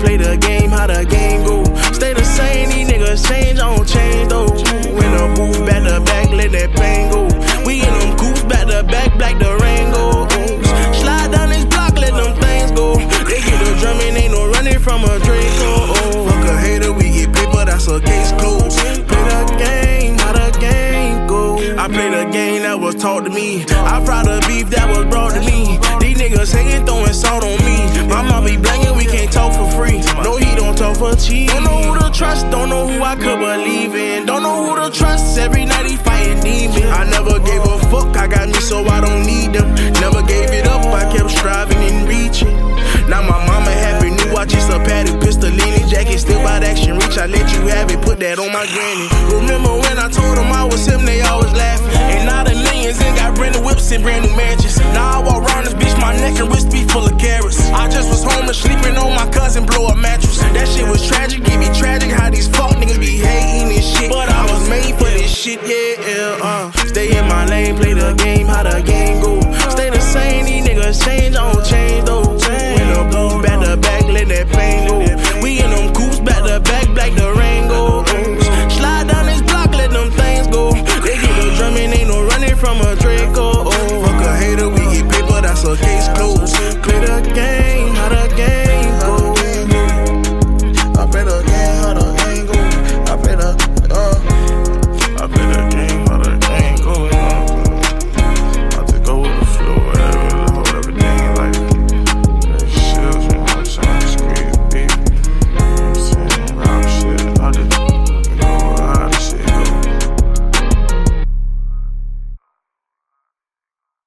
play the game, how the game go. Stay the same, these niggas change, I don't change though. When I move back to back, let that pain go. We in them goofs, back to back, black the rain go. Slide down this block, let them things go. They get a drumming, ain't no running from a drink. Oh, oh. fuck a hater, we get paper, that's a case closed. Play the game, how the game go. I play the game that was taught to me. I fry the beef that was brought to me. These niggas hanging. He don't know who to trust, don't know who I could believe in. Don't know who to trust, every night he fighting demons. I never gave a fuck, I got me so I don't need them. Never gave it up, I kept striving and reaching. Now my mama happy, new watch, it's a patty, pistolini jacket, still by action reach. I let you have it, put that on my granny. Remember when I told them I was him, they always laughing. And now the millions and got brand new whips and brand new mansions. Now I walk around this bitch, my neck and wrist be full of carats. I just was home and sleeping and blow a mattress. That shit was tragic, give me tragic how these fuck niggas be hating this shit. But I was made for this shit, yeah, yeah, uh. Stay in my lane, play the game, how the game.